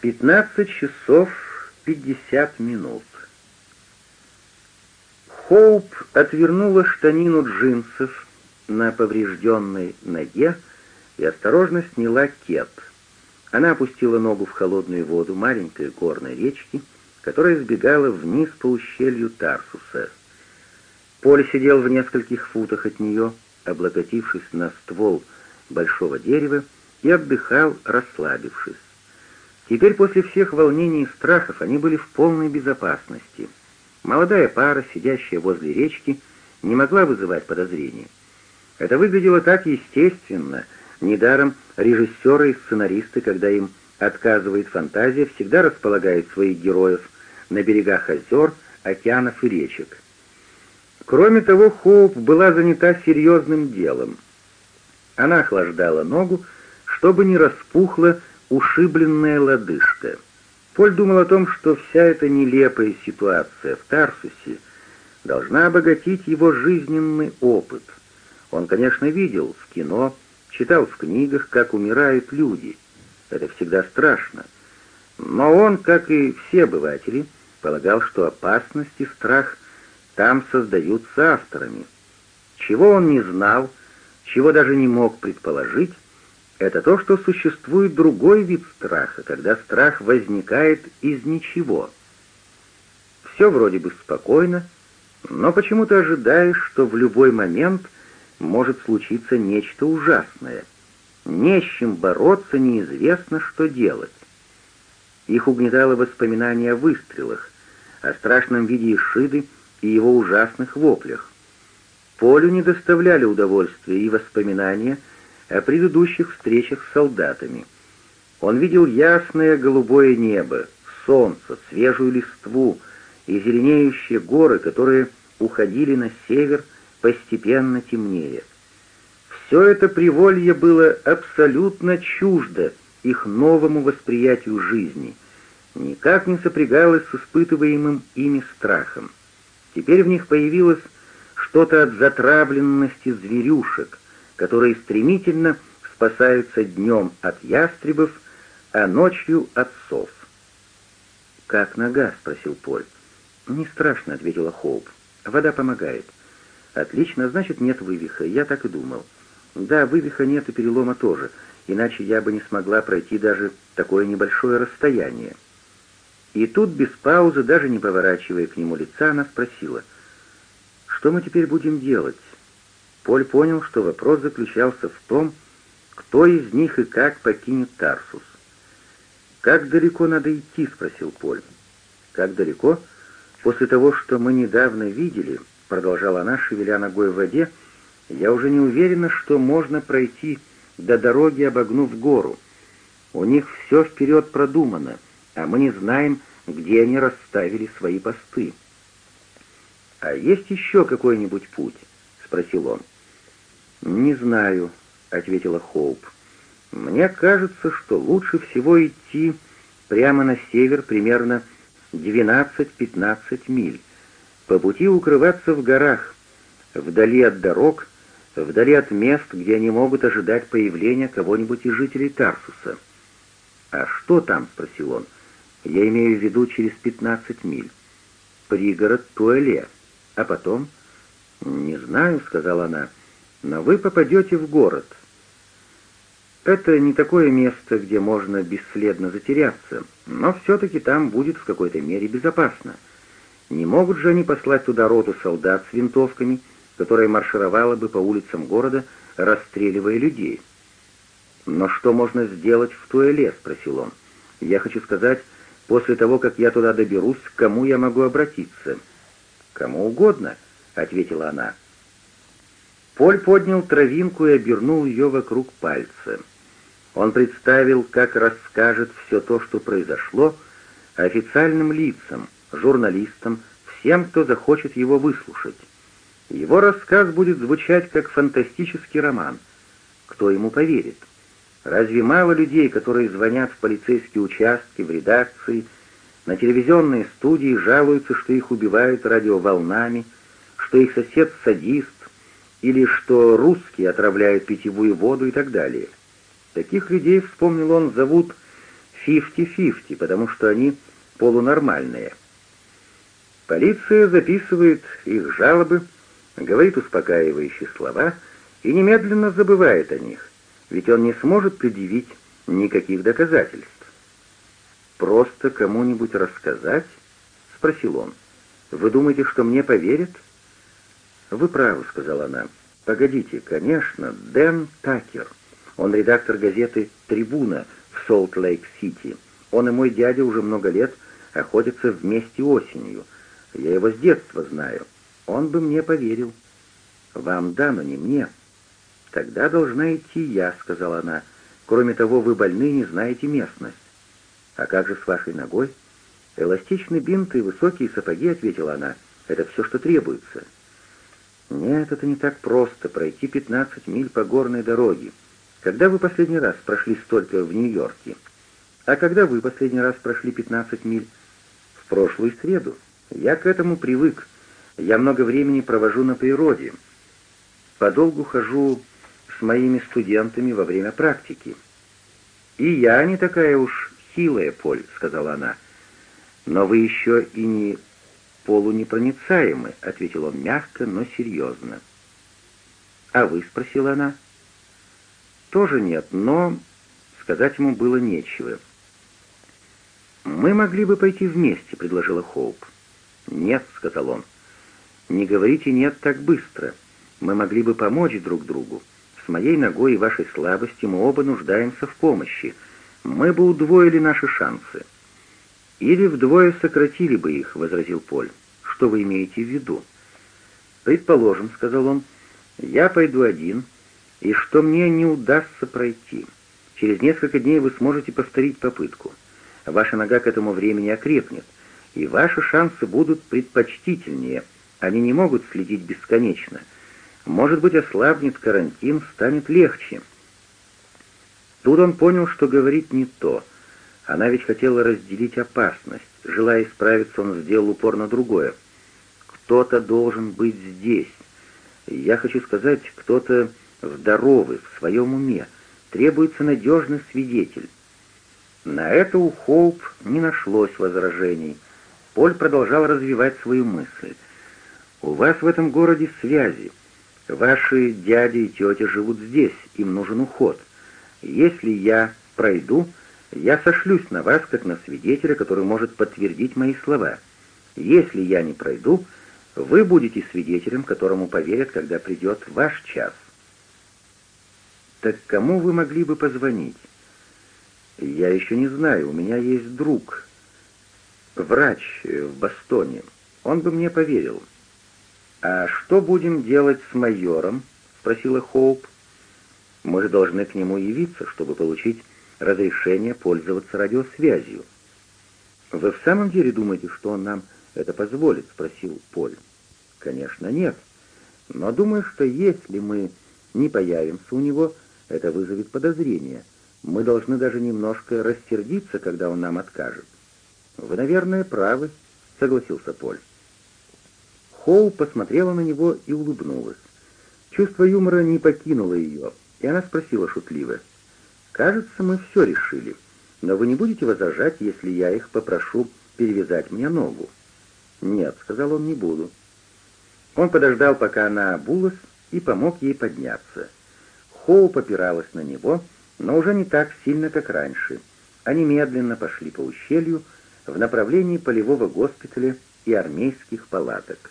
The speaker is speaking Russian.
15 часов 50 минут. Хоуп отвернула штанину джинсов на поврежденной ноге и осторожно сняла кеп. Она опустила ногу в холодную воду маленькой горной речки, которая сбегала вниз по ущелью Тарсуса. Поле сидел в нескольких футах от нее, облокотившись на ствол большого дерева, и отдыхал, расслабившись. Теперь после всех волнений и страхов они были в полной безопасности. Молодая пара, сидящая возле речки, не могла вызывать подозрений. Это выглядело так естественно, недаром режиссеры и сценаристы, когда им отказывает фантазия, всегда располагают своих героев на берегах озер, океанов и речек. Кроме того, Хоуп была занята серьезным делом. Она охлаждала ногу, чтобы не распухла ушибленная лодыжка. Поль думал о том, что вся эта нелепая ситуация в Тарсусе должна обогатить его жизненный опыт. Он, конечно, видел в кино, читал в книгах, как умирают люди. Это всегда страшно. Но он, как и все обыватели, полагал, что опасность и страх там создаются авторами. Чего он не знал, чего даже не мог предположить, это то, что существует другой вид страха, когда страх возникает из ничего. Все вроде бы спокойно, но почему-то ожидаешь, что в любой момент может случиться нечто ужасное. Не с чем бороться, неизвестно, что делать. Их угнетало воспоминание о выстрелах, о страшном виде Ишиды и его ужасных воплях. Полю не доставляли удовольствия и воспоминания — о предыдущих встречах с солдатами. Он видел ясное голубое небо, солнце, свежую листву и зеленеющие горы, которые уходили на север, постепенно темнее. Все это приволье было абсолютно чуждо их новому восприятию жизни, никак не сопрягалось с испытываемым ими страхом. Теперь в них появилось что-то от затравленности зверюшек, которые стремительно спасаются днем от ястребов, а ночью от сов. «Как нога?» — спросил Поль. «Не страшно», — ответила Хоуп. «Вода помогает». «Отлично, значит, нет вывиха. Я так и думал». «Да, вывиха нет и перелома тоже, иначе я бы не смогла пройти даже такое небольшое расстояние». И тут, без паузы, даже не поворачивая к нему лица, она спросила, «Что мы теперь будем делать? Поль понял, что вопрос заключался в том, кто из них и как покинет Тарсус. «Как далеко надо идти?» — спросил Поль. «Как далеко? После того, что мы недавно видели», — продолжала она, шевеля ногой в воде, — «я уже не уверена, что можно пройти до дороги, обогнув гору. У них все вперед продумано, а мы не знаем, где они расставили свои посты». «А есть еще какой-нибудь путь?» — спросил он. «Не знаю», — ответила Хоуп. «Мне кажется, что лучше всего идти прямо на север примерно 12-15 миль, по пути укрываться в горах, вдали от дорог, вдали от мест, где они могут ожидать появления кого-нибудь из жителей Тарсуса». «А что там?» — спросил он. «Я имею в виду через 15 миль. Пригород Туэле. А потом?» «Не знаю», — сказала она но вы попадете в город. Это не такое место, где можно бесследно затеряться, но все-таки там будет в какой-то мере безопасно. Не могут же они послать туда роту солдат с винтовками, которая маршировала бы по улицам города, расстреливая людей. «Но что можно сделать в Туэле?» — спросил он. «Я хочу сказать, после того, как я туда доберусь, к кому я могу обратиться?» «Кому угодно», — ответила она. Поль поднял травинку и обернул ее вокруг пальца. Он представил, как расскажет все то, что произошло, официальным лицам, журналистам, всем, кто захочет его выслушать. Его рассказ будет звучать как фантастический роман. Кто ему поверит? Разве мало людей, которые звонят в полицейские участки, в редакции, на телевизионные студии жалуются, что их убивают радиоволнами, что их сосед садист, или что русские отравляют питьевую воду и так далее. Таких людей, вспомнил он, зовут «фифти-фифти», потому что они полунормальные. Полиция записывает их жалобы, говорит успокаивающие слова и немедленно забывает о них, ведь он не сможет предъявить никаких доказательств. «Просто кому-нибудь рассказать?» — спросил он. «Вы думаете, что мне поверят?» «Вы правы», — сказала она. «Погодите, конечно, Дэн Такер. Он редактор газеты «Трибуна» в Солт-Лейк-Сити. Он и мой дядя уже много лет охотятся вместе осенью. Я его с детства знаю. Он бы мне поверил». «Вам да, но не мне». «Тогда должна идти я», — сказала она. «Кроме того, вы больны и не знаете местность». «А как же с вашей ногой?» «Эластичный бинт и высокие сапоги», — ответила она. «Это все, что требуется». «Нет, это не так просто, пройти 15 миль по горной дороге. Когда вы последний раз прошли столько в Нью-Йорке? А когда вы последний раз прошли 15 миль? В прошлую среду. Я к этому привык. Я много времени провожу на природе. Подолгу хожу с моими студентами во время практики. «И я не такая уж хилая, Поль», — сказала она. «Но вы еще и не полунепроницаемы», — ответил он мягко, но серьезно. «А вы?» — спросила она. «Тоже нет, но...» — сказать ему было нечего. «Мы могли бы пойти вместе», — предложила Хоуп. «Нет», — сказал он. «Не говорите «нет» так быстро. Мы могли бы помочь друг другу. С моей ногой и вашей слабостью мы оба нуждаемся в помощи. Мы бы удвоили наши шансы». «Или вдвое сократили бы их», — возразил Поль что вы имеете в виду. «Предположим», — сказал он, — «я пойду один, и что мне не удастся пройти. Через несколько дней вы сможете повторить попытку. Ваша нога к этому времени окрепнет, и ваши шансы будут предпочтительнее. Они не могут следить бесконечно. Может быть, ослабнет карантин, станет легче». Тут он понял, что говорит не то. Она ведь хотела разделить опасность. Желая исправиться, он сделал упор на другое — кто-то должен быть здесь. Я хочу сказать, кто-то здоровый, в своем уме. Требуется надежный свидетель. На это у Хоуп не нашлось возражений. Поль продолжал развивать свою мысль. «У вас в этом городе связи. Ваши дяди и тети живут здесь, им нужен уход. Если я пройду, я сошлюсь на вас, как на свидетеля, который может подтвердить мои слова. Если я не пройду, — вы будете свидетелем, которому поверят, когда придет ваш час. Так кому вы могли бы позвонить? Я еще не знаю, у меня есть друг, врач в Бостоне. Он бы мне поверил. А что будем делать с майором? спросила Хоуп. Мы должны к нему явиться, чтобы получить разрешение пользоваться радиосвязью. «Вы в самом деле думаете, что он нам это позволит?» — спросил Поль. Конечно, нет. Но думаю, что если мы не появимся у него, это вызовет подозрение. Мы должны даже немножко рассердиться, когда он нам откажет. Вы, наверное, правы, согласился Поль. Хоу посмотрела на него и улыбнулась. Чувство юмора не покинуло ее, и она спросила шутливо. «Кажется, мы все решили, но вы не будете возражать, если я их попрошу перевязать мне ногу?» «Нет», — сказал он, — «не буду». Он подождал, пока она обулась, и помог ей подняться. Хоу попиралась на него, но уже не так сильно, как раньше. Они медленно пошли по ущелью в направлении полевого госпиталя и армейских палаток.